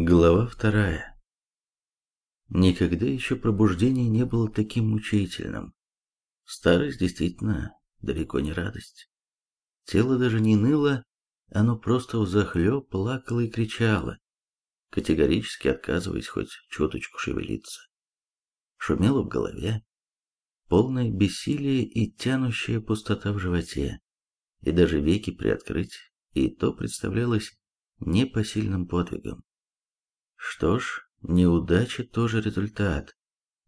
Глава вторая. Никогда еще пробуждение не было таким мучительным. Старость действительно далеко не радость. Тело даже не ныло, оно просто взахлеб плакало и кричало, категорически отказываясь хоть чуточку шевелиться. Шумело в голове, полное бессилие и тянущая пустота в животе, и даже веки приоткрыть, и то представлялось непосильным подвигом. Что ж, неудача тоже результат.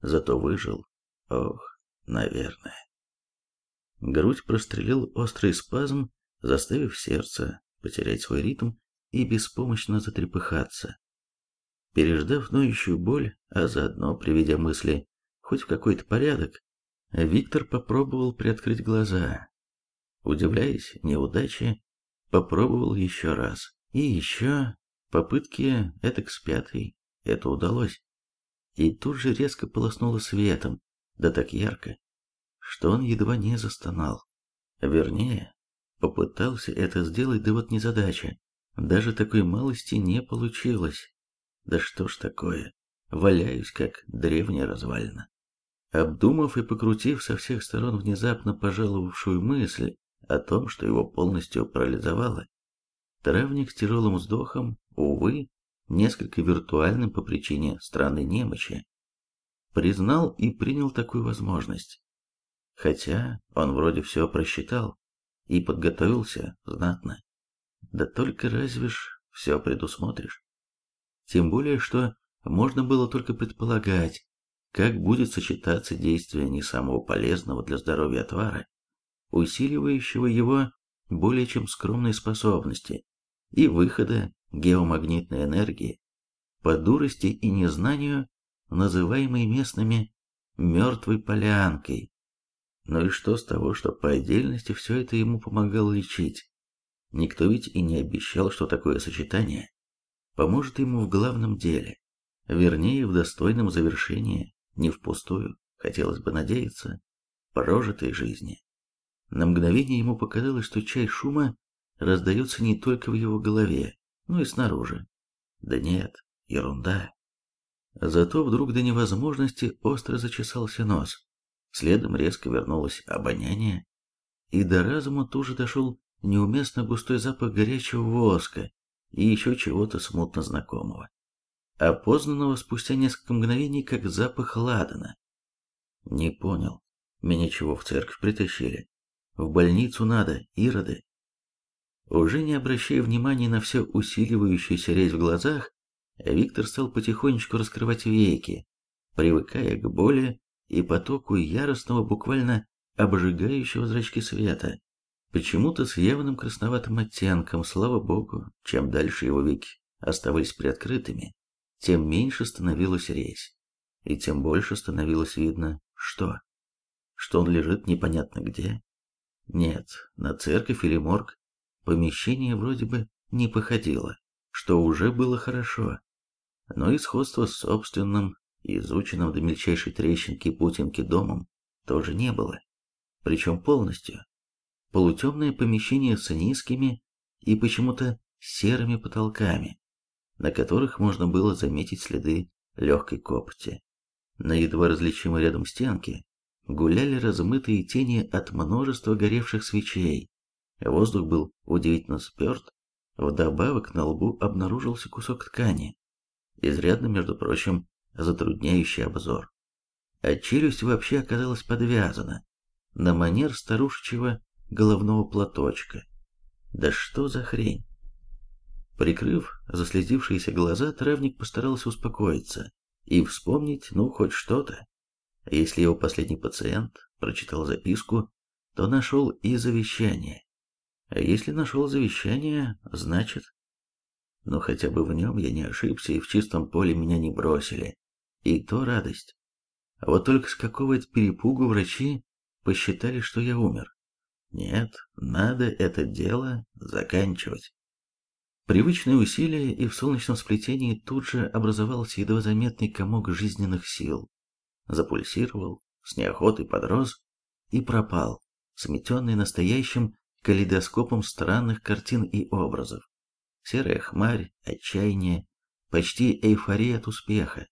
Зато выжил. Ох, наверное. Грудь прострелил острый спазм, заставив сердце потерять свой ритм и беспомощно затрепыхаться. Переждав ноющую боль, а заодно приведя мысли хоть в какой-то порядок, Виктор попробовал приоткрыть глаза. Удивляясь неудаче, попробовал еще раз. И еще Попытки этак с пятой это удалось. И тут же резко полоснуло светом, да так ярко, что он едва не застонал. Вернее, попытался это сделать, да вот незадача. Даже такой малости не получилось. Да что ж такое, валяюсь, как древняя развалина. Обдумав и покрутив со всех сторон внезапно пожаловавшую мысль о том, что его полностью парализовало, травник с тяжелым вздохом увы, несколько виртуальным по причине странной немощи, признал и принял такую возможность. Хотя он вроде все просчитал и подготовился знатно. Да только разве ж все предусмотришь? Тем более, что можно было только предполагать, как будет сочетаться действие не самого полезного для здоровья отвара, усиливающего его более чем скромные способности, и выхода геомагнитной энергии, по дурости и незнанию, называемой местными «мертвой полянкой». Ну и что с того, что по отдельности все это ему помогало лечить? Никто ведь и не обещал, что такое сочетание поможет ему в главном деле, вернее, в достойном завершении, не впустую, хотелось бы надеяться, прожитой жизни. На мгновение ему показалось, что чай шума раздается не только в его голове, ну и снаружи. Да нет, ерунда. Зато вдруг до невозможности остро зачесался нос. Следом резко вернулось обоняние, и до разума тоже дошел неуместно густой запах горячего воска и еще чего-то смутно знакомого, опознанного спустя несколько мгновений как запах ладана. Не понял, меня чего в церковь притащили? В больницу надо, ироды. Уже не обращая внимания на все усиливающуюся резь в глазах, Виктор стал потихонечку раскрывать веки, привыкая к боли и потоку яростного, буквально обжигающего зрачки света, почему-то с явным красноватым оттенком, слава богу, чем дальше его веки оставались приоткрытыми, тем меньше становилась резь, и тем больше становилось видно, что? Что он лежит непонятно где? Нет, на церковь или морг Помещение вроде бы не походило, что уже было хорошо, но и сходства с собственным, изученным до мельчайшей трещинки путинки домом тоже не было, причем полностью. Полутемное помещение с низкими и почему-то серыми потолками, на которых можно было заметить следы легкой копоти. На едва различимой рядом стенке гуляли размытые тени от множества горевших свечей, Воздух был удивительно сперт, вдобавок на лбу обнаружился кусок ткани, изрядно, между прочим, затрудняющий обзор. А челюсть вообще оказалась подвязана, на манер старушечьего головного платочка. Да что за хрень? Прикрыв заслезившиеся глаза, травник постарался успокоиться и вспомнить, ну, хоть что-то. Если его последний пациент прочитал записку, то нашел и завещание. А если нашел завещание, значит... Но хотя бы в нем я не ошибся, и в чистом поле меня не бросили. И то радость. А вот только с какого-то перепугу врачи посчитали, что я умер. Нет, надо это дело заканчивать. Привычные усилия, и в солнечном сплетении тут же образовался едва заметный комок жизненных сил. Запульсировал, с неохотой подрос и пропал, сметенный настоящим калейдоскопом странных картин и образов. Серая хмарь, отчаяние, почти эйфория от успеха,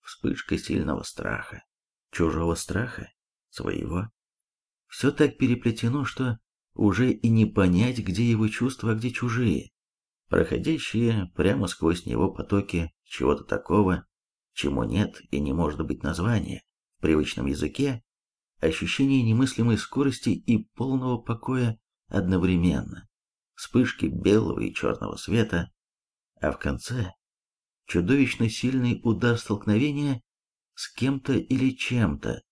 вспышка сильного страха, чужого страха, своего. Все так переплетено, что уже и не понять, где его чувства, а где чужие, проходящие прямо сквозь него потоки чего-то такого, чему нет и не может быть названия в привычном языке, ощущение немыслимой скорости и полного покоя одновременно, вспышки белого и черного света, а в конце чудовищно сильный удар столкновения с кем-то или чем-то,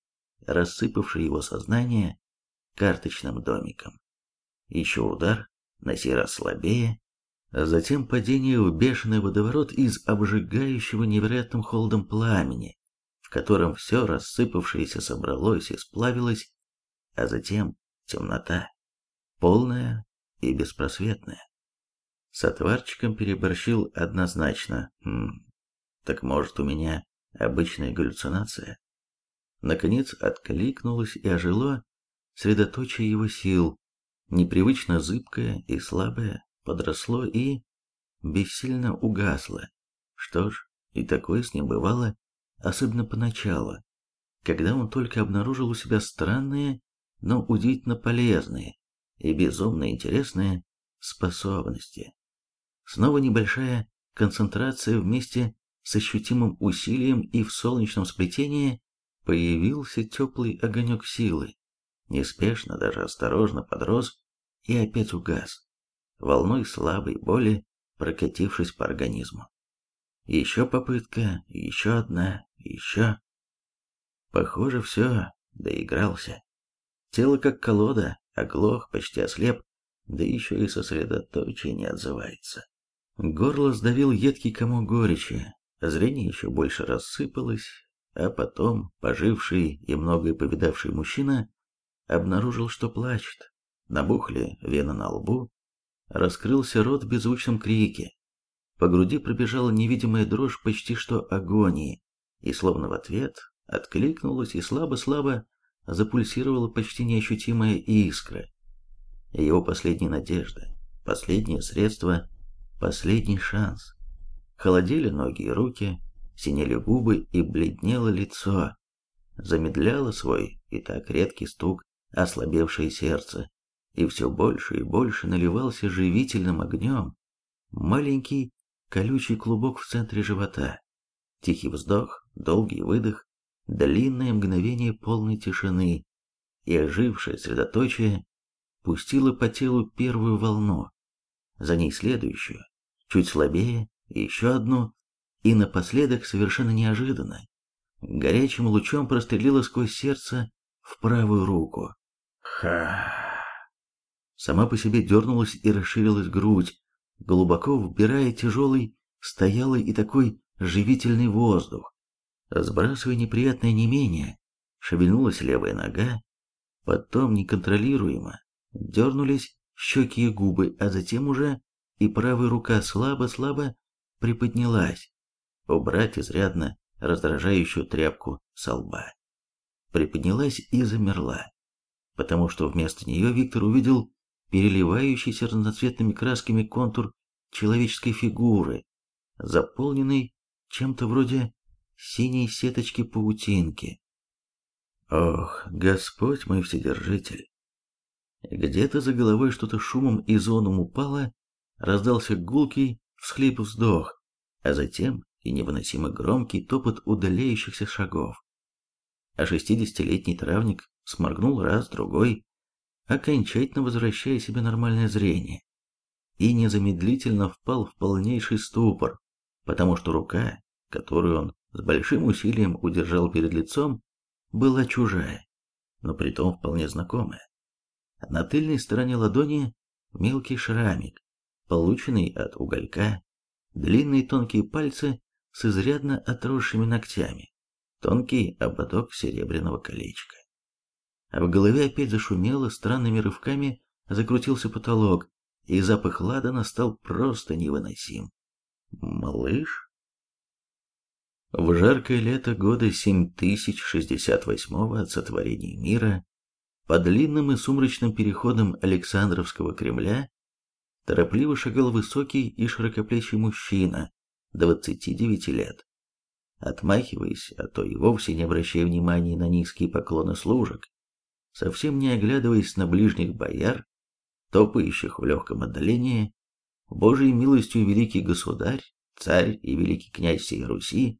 рассыпавший его сознание карточным домиком. Еще удар, на сей раз слабее, а затем падение в бешеный водоворот из обжигающего невероятным холодом пламени, в котором все рассыпавшееся собралось и сплавилось, а затем темнота, полная и беспросветная. С отварчиком переборщил однозначно. Хм, так может у меня обычная галлюцинация? Наконец откликнулось и ожило средоточие его сил, непривычно зыбкое и слабое, подросло и бессильно угасло. Что ж, и такое с ним бывало, особенно поначалу, когда он только обнаружил у себя странные, но удивительно полезные и безумно интересные способности. Снова небольшая концентрация вместе с ощутимым усилием и в солнечном сплетении появился теплый огонек силы. Неспешно, даже осторожно подрос и опять угас, волной слабой боли прокатившись по организму. Еще попытка, еще одна, еще. Похоже, все, доигрался. Тело как колода, оглох, почти ослеп, да еще и сосредоточие не отзывается. Горло сдавил едкий комок горечи, зрение еще больше рассыпалось, а потом поживший и многое повидавший мужчина обнаружил, что плачет. Набухли вены на лбу, раскрылся рот в беззвучном крике. По груди пробежала невидимая дрожь почти что агонии, и словно в ответ откликнулась и слабо-слабо запульсировала почти неощутимая искра. Его последняя надежда, последнее средство, последний шанс. Холодели ноги и руки, синели губы и бледнело лицо. Замедляло свой и так редкий стук ослабевшее сердце, и все больше и больше наливался живительным огнем маленький колючий клубок в центре живота. Тихий вздох, долгий выдох, длинное мгновение полной тишины, и ожившее средоточие пустило по телу первую волну, за ней следующую, чуть слабее, еще одну, и напоследок совершенно неожиданно, горячим лучом прострелило сквозь сердце в правую руку. Ха! Сама по себе дернулась и расширилась грудь, глубоко вбирая тяжелый, стоялый и такой живительный воздух. Сбрасывая неприятное менее, шевельнулась левая нога, потом неконтролируемо дернулись щеки и губы, а затем уже и правая рука слабо-слабо приподнялась, убрать изрядно раздражающую тряпку со лба. Приподнялась и замерла, потому что вместо нее Виктор увидел переливающийся разноцветными красками контур человеческой фигуры, заполненный чем-то вроде синей сеточки паутинки. Ох, Господь мой Вседержитель! Где-то за головой что-то шумом и зоном упало, раздался гулкий всхлип-вздох, а затем и невыносимо громкий топот удаляющихся шагов. А шестидесятилетний травник сморгнул раз, другой, окончательно возвращая себе нормальное зрение, и незамедлительно впал в полнейший ступор, потому что рука, которую он с большим усилием удержал перед лицом, была чужая, но притом вполне знакомая. На тыльной стороне ладони мелкий шрамик, полученный от уголька, длинные тонкие пальцы с изрядно отросшими ногтями, тонкий ободок серебряного колечка. А в голове опять зашумело, странными рывками закрутился потолок, и запах ладана стал просто невыносим. «Малыш?» В жаркое лето года 7068 от сотворения мира, по длинным и сумрачным переходам Александровского Кремля, торопливо шагал высокий и широкоплечий мужчина, 29 лет. Отмахиваясь, а то и вовсе не обращая внимания на низкие поклоны служек, совсем не оглядываясь на ближних бояр, топающих в легком отдалении, Божьей милостью великий государь, царь и великий князь всей Руси,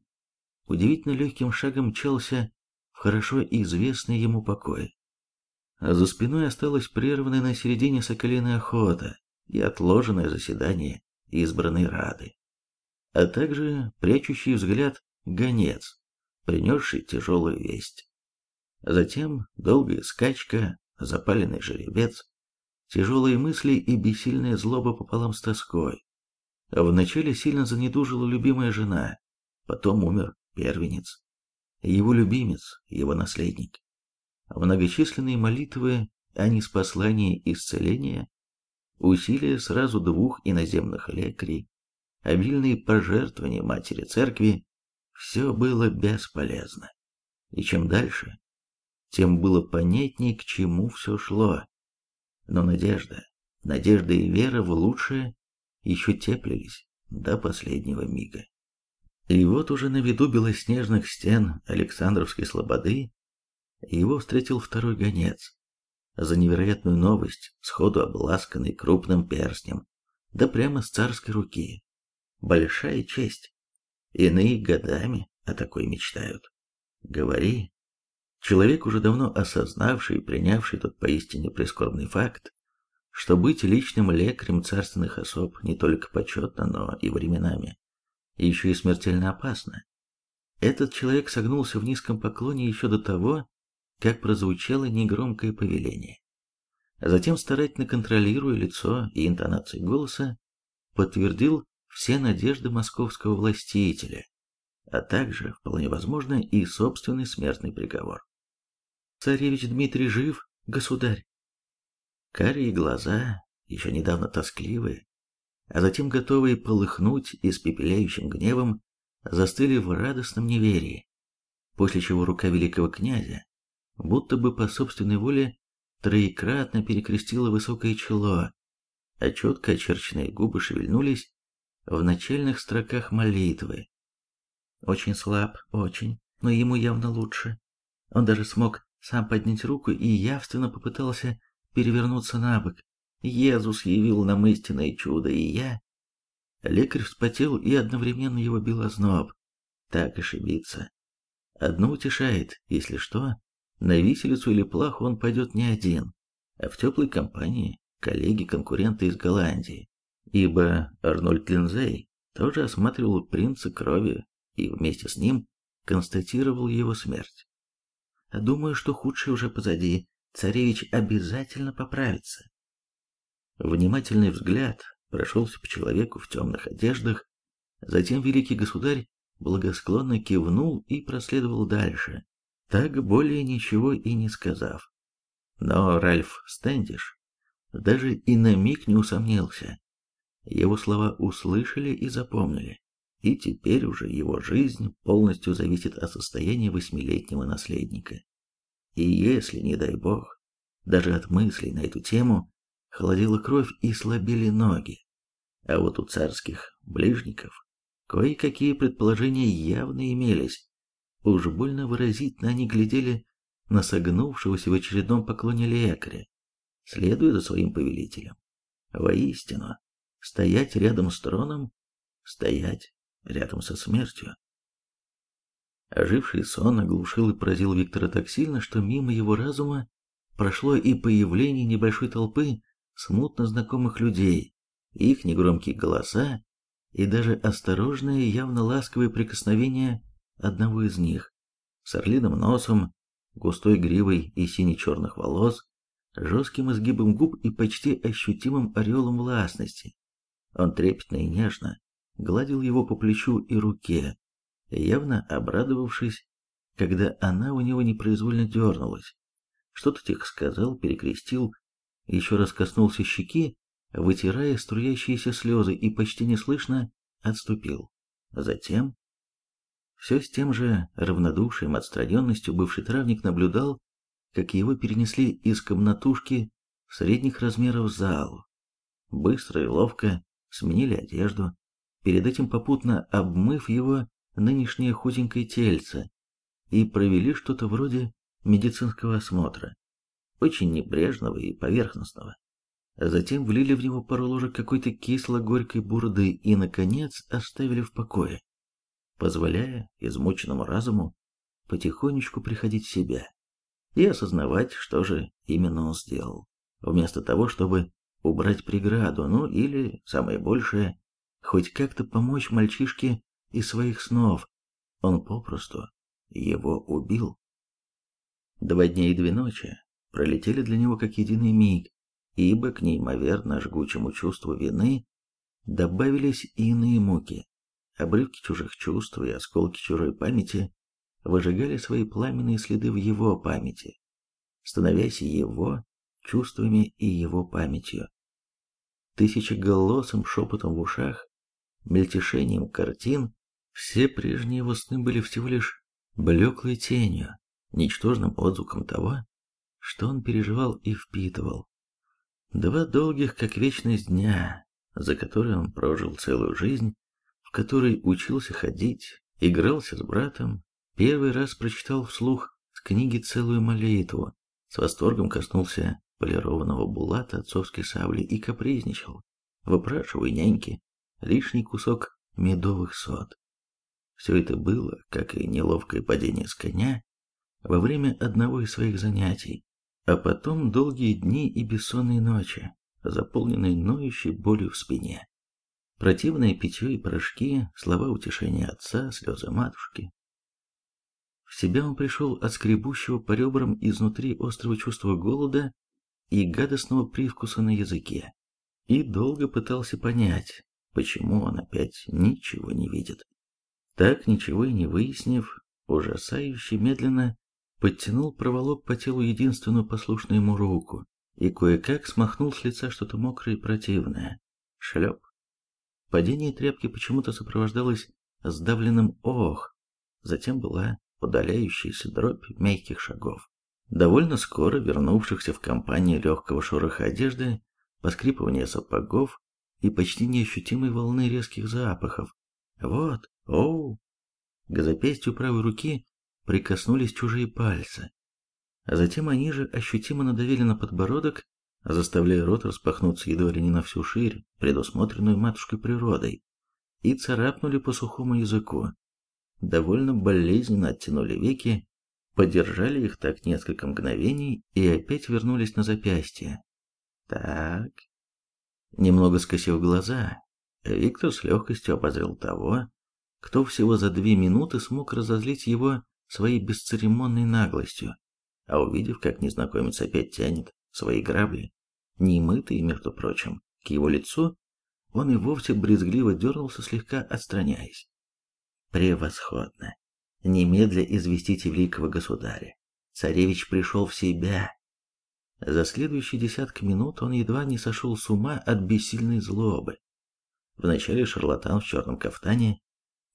удивительно легким шагом мчался в хорошо известный ему покой. А за спиной осталась прерванная на середине соколиная охота и отложенное заседание избранной Рады, а также прячущий взгляд гонец, принесший тяжелую весть. Затем долгая скачка, запаленный жеребец, тяжелые мысли и бессильная злоба пополам с тоской. Вначале сильно занедужила любимая жена, потом умер первенец. Его любимец, его наследник. Многочисленные молитвы о неспослании исцеления, усилия сразу двух иноземных лекарей, обильные пожертвования матери церкви, все было бесполезно. И чем дальше, тем было понятнее, к чему все шло. Но надежда, надежда и вера в лучшее еще теплились до последнего мига. И вот уже на виду белоснежных стен Александровской слободы его встретил второй гонец. За невероятную новость, сходу обласканный крупным перстнем, да прямо с царской руки. Большая честь. Иные годами о такой мечтают. Говори, Человек, уже давно осознавший и принявший тот поистине прискорбный факт, что быть личным лекарем царственных особ не только почетно, но и временами, еще и смертельно опасно. Этот человек согнулся в низком поклоне еще до того, как прозвучало негромкое повеление. Затем, старательно контролируя лицо и интонации голоса, подтвердил все надежды московского властителя, а также, вполне возможно, и собственный смертный приговор. Царевич Дмитрий жив, государь. Карие глаза, еще недавно тоскливые, а затем готовые полыхнуть испепеляющим гневом, застыли в радостном неверии, после чего рука великого князя, будто бы по собственной воле, троекратно перекрестила высокое чело, а четко очерченные губы шевельнулись в начальных строках молитвы. Очень слаб, очень, но ему явно лучше. Он даже смог сам поднять руку и явственно попытался перевернуться на бок. Иисус явил нам истинное чудо, и я... Лекарь вспотел, и одновременно его бил озноб. Так ошибиться. Одно утешает, если что, на виселицу или плаху он пойдет не один, а в теплой компании коллеги-конкуренты из Голландии, ибо Арнольд Линзей тоже осматривал принца крови и вместе с ним констатировал его смерть. Думаю, что худшее уже позади. Царевич обязательно поправится. Внимательный взгляд прошелся по человеку в темных одеждах, затем великий государь благосклонно кивнул и проследовал дальше, так более ничего и не сказав. Но Ральф Стэндиш даже и на миг не усомнился. Его слова услышали и запомнили, и теперь уже его жизнь полностью зависит от состояния восьмилетнего наследника. И если, не дай бог, даже от мыслей на эту тему холодила кровь и слабели ноги, а вот у царских ближников кое-какие предположения явно имелись. Уж больно выразительно они глядели на согнувшегося в очередном поклоне лекаря, следуя за своим повелителем. Воистину, стоять рядом с троном, стоять рядом со смертью. Оживший сон оглушил и поразил Виктора так сильно, что мимо его разума прошло и появление небольшой толпы смутно знакомых людей, их негромкие голоса и даже осторожное, явно ласковое прикосновение одного из них с орлиным носом, густой гривой и сине-черных волос, жестким изгибом губ и почти ощутимым ореолом властности. Он трепетно и нежно гладил его по плечу и руке, явно обрадовавшись, когда она у него непроизвольно дернулась. Что-то тихо сказал, перекрестил, еще раз коснулся щеки, вытирая струящиеся слезы и почти неслышно отступил. Затем... Все с тем же равнодушием, отстраненностью бывший травник наблюдал, как его перенесли из комнатушки средних размеров в залу. Быстро и ловко сменили одежду, перед этим попутно обмыв его нынешнее худенькое тельце, и провели что-то вроде медицинского осмотра, очень небрежного и поверхностного. Затем влили в него пару ложек какой-то кисло-горькой бурды и, наконец, оставили в покое, позволяя измученному разуму потихонечку приходить в себя и осознавать, что же именно он сделал, вместо того, чтобы убрать преграду, ну или, самое большее, хоть как-то помочь мальчишке из своих снов, он попросту его убил. Два дня и две ночи пролетели для него как единый миг, ибо к неимоверно жгучему чувству вины добавились иные муки. Обрывки чужих чувств и осколки чужой памяти выжигали свои пламенные следы в его памяти, становясь его чувствами и его памятью. Тысячеголосым шепотом в ушах, мельтешением картин, все прежние его сны были всего лишь блеклой тенью, ничтожным отзвуком того, что он переживал и впитывал. Два долгих, как вечность дня, за которые он прожил целую жизнь, в которой учился ходить, игрался с братом, первый раз прочитал вслух с книги целую молитву, с восторгом коснулся полированного булата отцовской сабли и капризничал, выпрашивая няньки лишний кусок медовых сот. Все это было, как и неловкое падение с коня, во время одного из своих занятий, а потом долгие дни и бессонные ночи, заполненные ноющей болью в спине. Противное питье и порошки, слова утешения отца, слезы матушки. В себя он пришел от скребущего по ребрам изнутри острого чувства голода и гадостного привкуса на языке, и долго пытался понять, почему он опять ничего не видит. Так, ничего и не выяснив, ужасающе медленно подтянул проволок по телу единственную послушную ему руку и кое-как смахнул с лица что-то мокрое и противное. Шлеп. Падение тряпки почему-то сопровождалось сдавленным «ох», затем была удаляющаяся дробь мягких шагов. Довольно скоро вернувшихся в компании легкого шороха одежды, поскрипывания сапогов и почти неощутимой волны резких запахов. Вот, оу! К запястью правой руки прикоснулись чужие пальцы. А затем они же ощутимо надавили на подбородок, заставляя рот распахнуться едва ли не на всю ширь, предусмотренную матушкой природой, и царапнули по сухому языку. Довольно болезненно оттянули веки, подержали их так несколько мгновений и опять вернулись на запястье. Так. Немного скосив глаза, Виктор с легкостью обозрел того, кто всего за две минуты смог разозлить его своей бесцеремонной наглостью, а увидев, как незнакомец опять тянет свои грабли, немытые, между прочим, к его лицу, он и вовсе брезгливо дернулся, слегка отстраняясь. «Превосходно! Немедля известите великого государя. Царевич пришел в себя». За следующие десятки минут он едва не сошел с ума от бессильной злобы. Вначале шарлатан в черном кафтане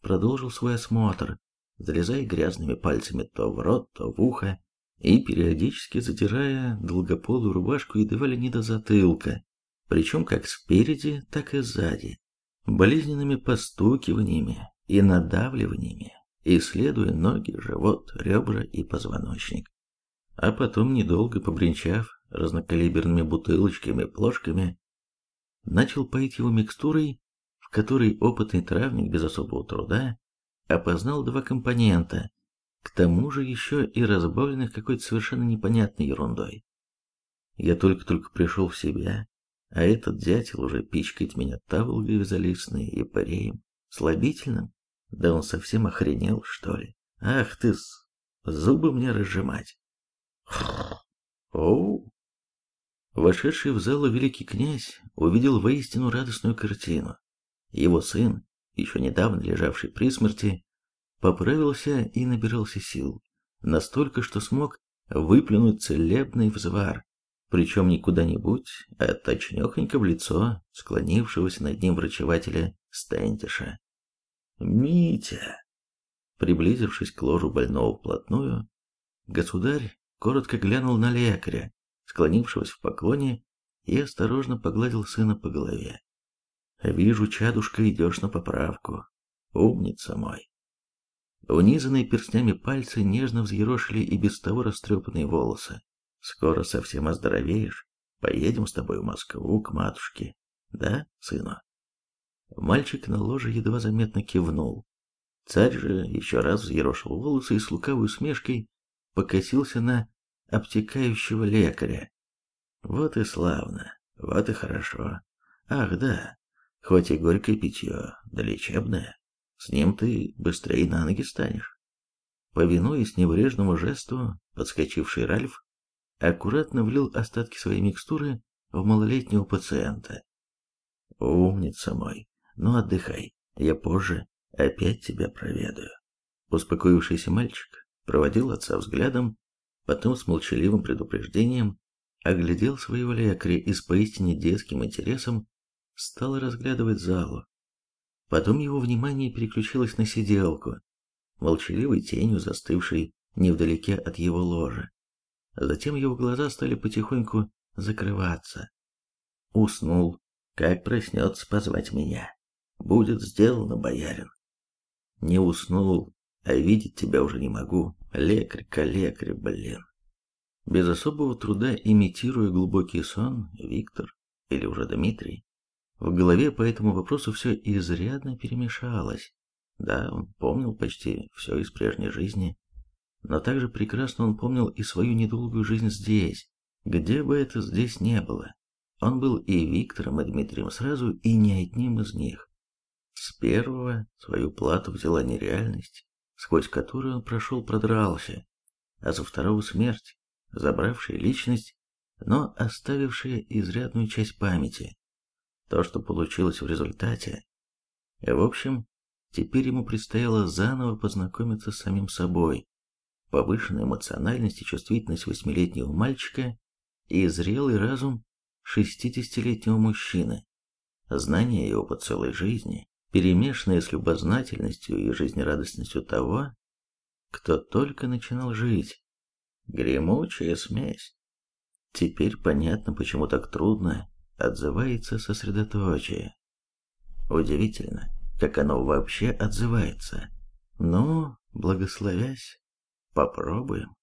продолжил свой осмотр, залезая грязными пальцами то в рот, то в ухо, и периодически затирая долгополую рубашку едва ли не до затылка, причем как спереди, так и сзади, болезненными постукиваниями и надавливаниями, исследуя ноги, живот, ребра и позвоночник. А потом, недолго побренчав разнокалиберными бутылочками, плошками, начал поить его микстурой, в которой опытный травник без особого труда опознал два компонента, к тому же еще и разбавленных какой-то совершенно непонятной ерундой. Я только-только пришел в себя, а этот дятел уже пичкает меня таволгой визолистной и пареем, слабительным. Да он совсем охренел, что ли? Ах ты, с... зубы мне разжимать. Оу! Вошедший в зал великий князь увидел воистину радостную картину. Его сын, еще недавно лежавший при смерти, поправился и набирался сил, настолько, что смог выплюнуть целебный взвар, причем не куда-нибудь, а точнёхонько в лицо склонившегося над ним врачевателя Стентиша. «Митя!» Приблизившись к ложу больного вплотную, государь коротко глянул на лекаря, склонившегося в поклоне, и осторожно погладил сына по голове. Вижу, чадушка, идешь на поправку. Умница мой. Унизанные перстнями пальцы нежно взъерошили и без того растрепанные волосы. Скоро совсем оздоровеешь. Поедем с тобой в Москву к матушке. Да, сыну? Мальчик на ложе едва заметно кивнул. Царь же еще раз взъерошил волосы и с лукавой усмешкой покосился на обтекающего лекаря. Вот и славно, вот и хорошо. Ах, да, хоть и горькое питье, да лечебное, с ним ты быстрее на ноги станешь. Повинуясь небрежному жесту, подскочивший Ральф аккуратно влил остатки своей микстуры в малолетнего пациента. «Умница мой, ну отдыхай, я позже опять тебя проведаю». Успокоившийся мальчик проводил отца взглядом, потом с молчаливым предупреждением оглядел своего лекаря и с поистине детским интересом стал разглядывать залу. Потом его внимание переключилось на сиделку, молчаливой тенью застывшей невдалеке от его ложа. Затем его глаза стали потихоньку закрываться. Уснул, как проснется позвать меня. Будет сделано, боярин. Не уснул, а видеть тебя уже не могу. Лекарь-калекарь, блин. Без особого труда имитируя глубокий сон, Виктор, или уже Дмитрий, в голове по этому вопросу все изрядно перемешалось. Да, он помнил почти все из прежней жизни, но также прекрасно он помнил и свою недолгую жизнь здесь, где бы это здесь не было. Он был и Виктором, и Дмитрием сразу, и ни одним из них. С первого свою плату взяла нереальность, сквозь которую он прошел продрался, а за второго смерть, забравшая личность, но оставившая изрядную часть памяти. То, что получилось в результате. В общем, теперь ему предстояло заново познакомиться с самим собой, повышенная эмоциональность и чувствительность восьмилетнего мальчика и зрелый разум шестидесятилетнего мужчины, знания и опыт целой жизни, перемешанные с любознательностью и жизнерадостностью того, кто только начинал жить. Гремучая смесь. Теперь понятно, почему так трудно отзывается сосредоточие. Удивительно, как оно вообще отзывается. Ну, благословясь. Попробуем.